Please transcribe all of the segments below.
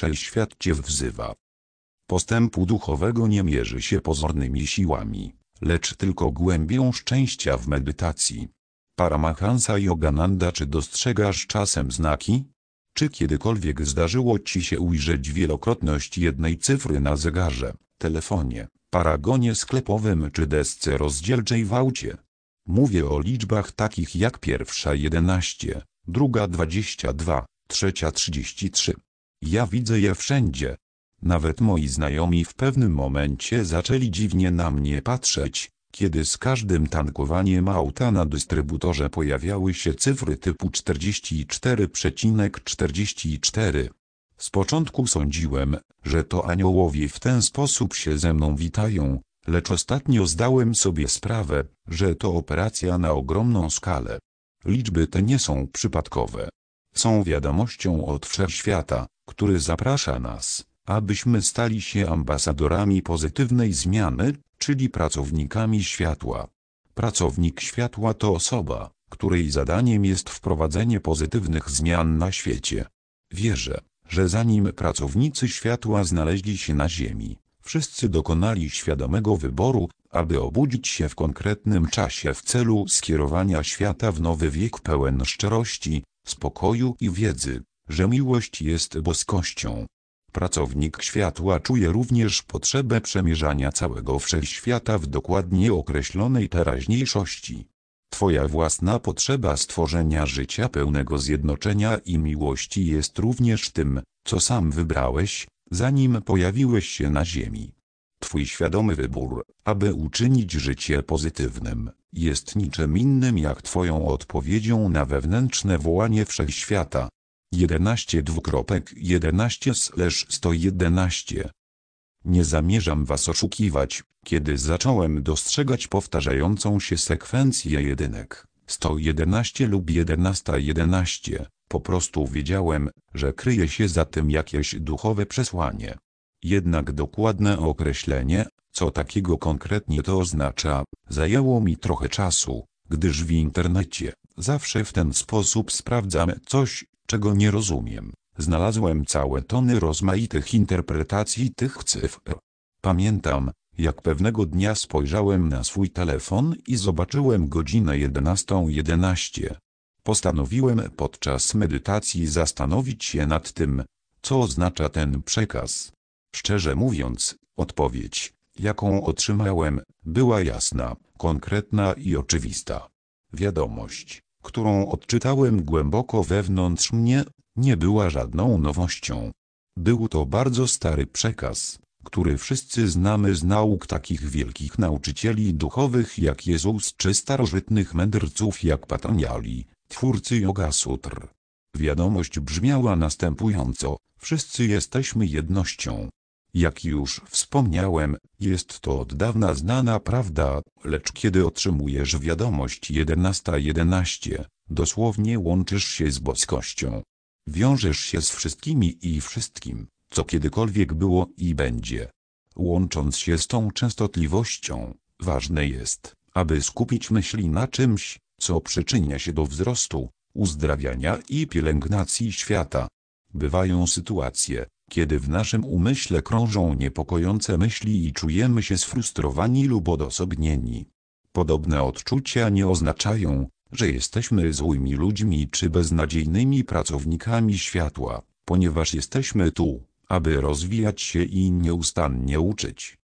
wszechświat cię wzywa. Postępu duchowego nie mierzy się pozornymi siłami, lecz tylko głębią szczęścia w medytacji. Paramahansa Yogananda czy dostrzegasz czasem znaki? Czy kiedykolwiek zdarzyło ci się ujrzeć wielokrotność jednej cyfry na zegarze, telefonie, paragonie sklepowym czy desce rozdzielczej w aucie? Mówię o liczbach takich jak pierwsza 11, druga 22, trzecia 33. Ja widzę je wszędzie. Nawet moi znajomi w pewnym momencie zaczęli dziwnie na mnie patrzeć, kiedy z każdym tankowaniem auta na dystrybutorze pojawiały się cyfry typu 44,44. Z początku sądziłem, że to aniołowie w ten sposób się ze mną witają, lecz ostatnio zdałem sobie sprawę, że to operacja na ogromną skalę. Liczby te nie są przypadkowe. Są wiadomością od wszechświata, który zaprasza nas, abyśmy stali się ambasadorami pozytywnej zmiany, czyli pracownikami światła. Pracownik światła to osoba, której zadaniem jest wprowadzenie pozytywnych zmian na świecie. Wierzę, że zanim pracownicy światła znaleźli się na Ziemi, wszyscy dokonali świadomego wyboru, aby obudzić się w konkretnym czasie w celu skierowania świata w nowy wiek pełen szczerości, spokoju i wiedzy, że miłość jest boskością. Pracownik światła czuje również potrzebę przemierzania całego wszechświata w dokładnie określonej teraźniejszości. Twoja własna potrzeba stworzenia życia pełnego zjednoczenia i miłości jest również tym, co sam wybrałeś, zanim pojawiłeś się na ziemi. Twój świadomy wybór, aby uczynić życie pozytywnym, jest niczym innym jak Twoją odpowiedzią na wewnętrzne wołanie wszechświata. 11 dwukropek 11 111 Nie zamierzam Was oszukiwać, kiedy zacząłem dostrzegać powtarzającą się sekwencję jedynek. 111 lub 1111, po prostu wiedziałem, że kryje się za tym jakieś duchowe przesłanie. Jednak dokładne określenie, co takiego konkretnie to oznacza, zajęło mi trochę czasu, gdyż w internecie zawsze w ten sposób sprawdzam coś, czego nie rozumiem. Znalazłem całe tony rozmaitych interpretacji tych cyfr. Pamiętam, jak pewnego dnia spojrzałem na swój telefon i zobaczyłem godzinę 11.11. .11. Postanowiłem podczas medytacji zastanowić się nad tym, co oznacza ten przekaz. Szczerze mówiąc, odpowiedź, jaką otrzymałem, była jasna, konkretna i oczywista. Wiadomość, którą odczytałem głęboko wewnątrz mnie, nie była żadną nowością. Był to bardzo stary przekaz, który wszyscy znamy z nauk takich wielkich nauczycieli duchowych jak Jezus czy starożytnych mędrców jak Patanjali, twórcy Yoga Sutr. Wiadomość brzmiała następująco, wszyscy jesteśmy jednością. Jak już wspomniałem, jest to od dawna znana prawda, lecz kiedy otrzymujesz wiadomość 11.11, 11, dosłownie łączysz się z boskością. Wiążesz się z wszystkimi i wszystkim, co kiedykolwiek było i będzie. Łącząc się z tą częstotliwością, ważne jest, aby skupić myśli na czymś, co przyczynia się do wzrostu, uzdrawiania i pielęgnacji świata. Bywają sytuacje, kiedy w naszym umyśle krążą niepokojące myśli i czujemy się sfrustrowani lub odosobnieni. Podobne odczucia nie oznaczają, że jesteśmy złymi ludźmi czy beznadziejnymi pracownikami światła, ponieważ jesteśmy tu, aby rozwijać się i nieustannie uczyć.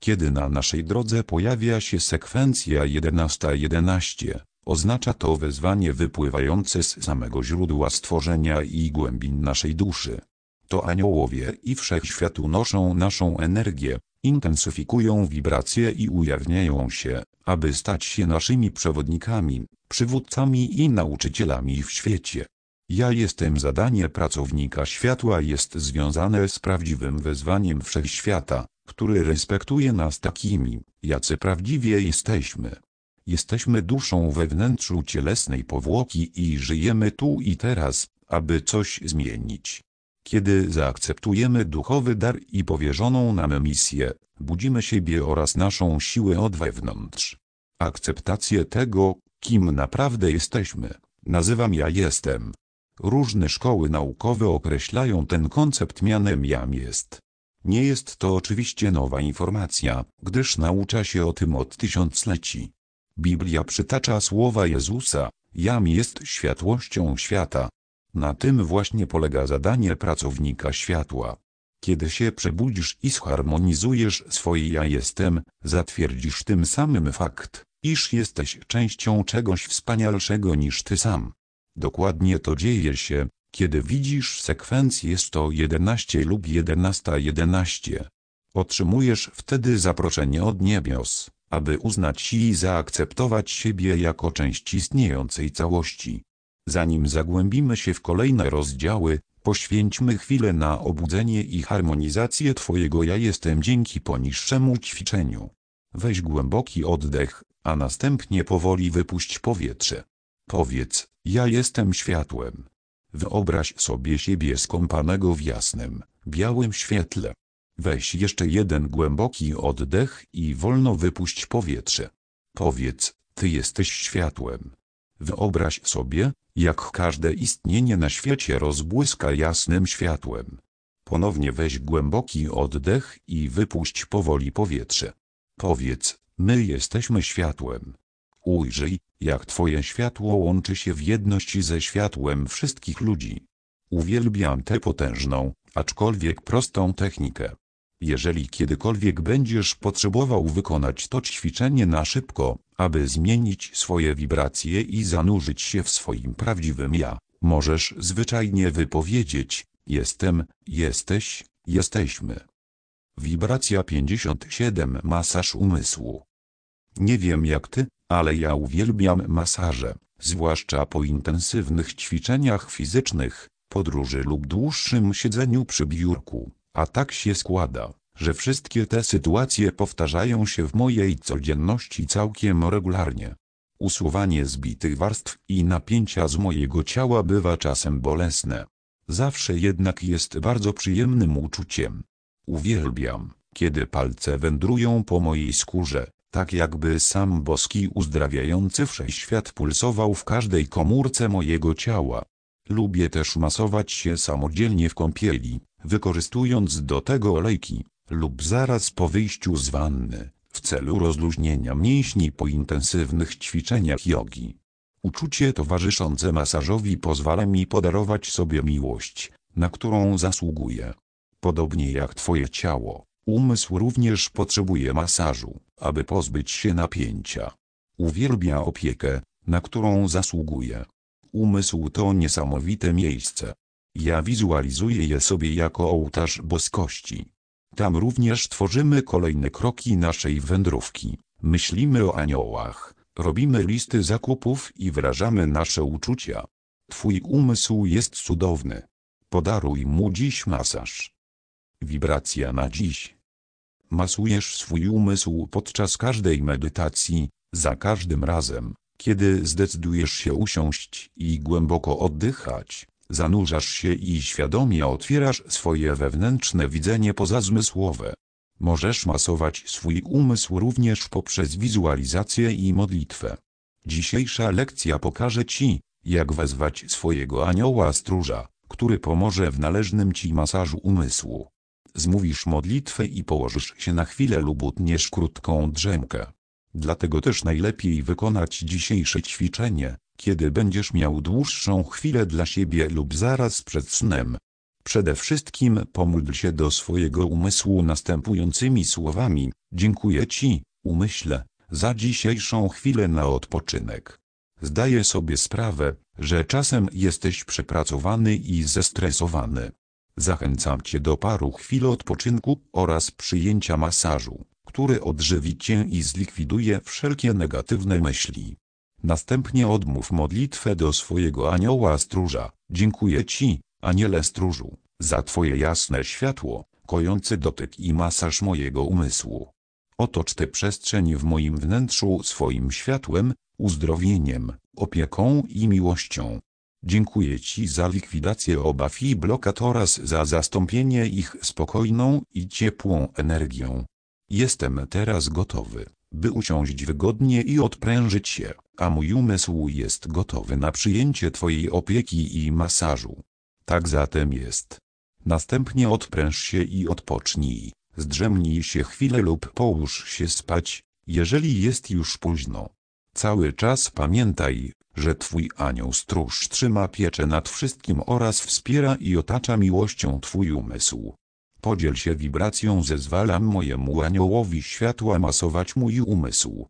Kiedy na naszej drodze pojawia się sekwencja 11.11, 11, oznacza to wezwanie wypływające z samego źródła stworzenia i głębin naszej duszy. To aniołowie i wszechświat unoszą naszą energię, intensyfikują wibracje i ujawniają się, aby stać się naszymi przewodnikami, przywódcami i nauczycielami w świecie. Ja jestem zadanie pracownika światła jest związane z prawdziwym wezwaniem wszechświata, który respektuje nas takimi, jacy prawdziwie jesteśmy. Jesteśmy duszą we wnętrzu cielesnej powłoki i żyjemy tu i teraz, aby coś zmienić. Kiedy zaakceptujemy duchowy dar i powierzoną nam misję, budzimy siebie oraz naszą siłę od wewnątrz. Akceptację tego, kim naprawdę jesteśmy, nazywam ja jestem. Różne szkoły naukowe określają ten koncept mianem jam jest. Nie jest to oczywiście nowa informacja, gdyż naucza się o tym od tysiącleci. Biblia przytacza słowa Jezusa, jam jest światłością świata. Na tym właśnie polega zadanie pracownika światła. Kiedy się przebudzisz i zharmonizujesz swoje ja jestem, zatwierdzisz tym samym fakt, iż jesteś częścią czegoś wspanialszego niż ty sam. Dokładnie to dzieje się, kiedy widzisz sekwencję 111 lub 1111. Otrzymujesz wtedy zaproszenie od niebios, aby uznać i zaakceptować siebie jako część istniejącej całości. Zanim zagłębimy się w kolejne rozdziały, poświęćmy chwilę na obudzenie i harmonizację Twojego ja jestem dzięki poniższemu ćwiczeniu. Weź głęboki oddech, a następnie powoli wypuść powietrze. Powiedz, ja jestem światłem. Wyobraź sobie siebie skąpanego w jasnym, białym świetle. Weź jeszcze jeden głęboki oddech i wolno wypuść powietrze. Powiedz, Ty jesteś światłem. Wyobraź sobie, jak każde istnienie na świecie rozbłyska jasnym światłem. Ponownie weź głęboki oddech i wypuść powoli powietrze. Powiedz, my jesteśmy światłem. Ujrzyj, jak Twoje światło łączy się w jedność ze światłem wszystkich ludzi. Uwielbiam tę potężną, aczkolwiek prostą technikę. Jeżeli kiedykolwiek będziesz potrzebował wykonać to ćwiczenie na szybko, aby zmienić swoje wibracje i zanurzyć się w swoim prawdziwym ja, możesz zwyczajnie wypowiedzieć: Jestem, jesteś, jesteśmy. Wibracja 57 Masaż umysłu. Nie wiem jak ty, ale ja uwielbiam masaże, zwłaszcza po intensywnych ćwiczeniach fizycznych, podróży lub dłuższym siedzeniu przy biurku, a tak się składa, że wszystkie te sytuacje powtarzają się w mojej codzienności całkiem regularnie. Usuwanie zbitych warstw i napięcia z mojego ciała bywa czasem bolesne. Zawsze jednak jest bardzo przyjemnym uczuciem. Uwielbiam, kiedy palce wędrują po mojej skórze, tak jakby sam boski uzdrawiający wszechświat pulsował w każdej komórce mojego ciała. Lubię też masować się samodzielnie w kąpieli, wykorzystując do tego olejki, lub zaraz po wyjściu z wanny, w celu rozluźnienia mięśni po intensywnych ćwiczeniach jogi. Uczucie towarzyszące masażowi pozwala mi podarować sobie miłość, na którą zasługuję. Podobnie jak Twoje ciało, umysł również potrzebuje masażu, aby pozbyć się napięcia. Uwielbia opiekę, na którą zasługuje. Umysł to niesamowite miejsce. Ja wizualizuję je sobie jako ołtarz boskości. Tam również tworzymy kolejne kroki naszej wędrówki. Myślimy o aniołach, robimy listy zakupów i wyrażamy nasze uczucia. Twój umysł jest cudowny. Podaruj mu dziś masaż. Wibracja na dziś. Masujesz swój umysł podczas każdej medytacji, za każdym razem, kiedy zdecydujesz się usiąść i głęboko oddychać, zanurzasz się i świadomie otwierasz swoje wewnętrzne widzenie pozazmysłowe. Możesz masować swój umysł również poprzez wizualizację i modlitwę. Dzisiejsza lekcja pokaże Ci, jak wezwać swojego anioła stróża, który pomoże w należnym Ci masażu umysłu zmówisz modlitwę i położysz się na chwilę lub utniesz krótką drzemkę. Dlatego też najlepiej wykonać dzisiejsze ćwiczenie, kiedy będziesz miał dłuższą chwilę dla siebie lub zaraz przed snem. Przede wszystkim pomódl się do swojego umysłu następującymi słowami: Dziękuję Ci, umyśle, za dzisiejszą chwilę na odpoczynek. Zdaję sobie sprawę, że czasem jesteś przepracowany i zestresowany. Zachęcam Cię do paru chwil odpoczynku oraz przyjęcia masażu, który odżywi Cię i zlikwiduje wszelkie negatywne myśli. Następnie odmów modlitwę do swojego anioła stróża. Dziękuję Ci, aniele stróżu, za Twoje jasne światło, kojący dotyk i masaż mojego umysłu. Otocz tę przestrzeń w moim wnętrzu swoim światłem, uzdrowieniem, opieką i miłością. Dziękuję Ci za likwidację obaw i blokad oraz za zastąpienie ich spokojną i ciepłą energią. Jestem teraz gotowy, by usiąść wygodnie i odprężyć się, a mój umysł jest gotowy na przyjęcie Twojej opieki i masażu. Tak zatem jest. Następnie odpręż się i odpocznij, zdrzemnij się chwilę lub połóż się spać, jeżeli jest już późno. Cały czas pamiętaj, że Twój anioł stróż trzyma pieczę nad wszystkim oraz wspiera i otacza miłością Twój umysł. Podziel się wibracją zezwalam mojemu aniołowi światła masować mój umysł.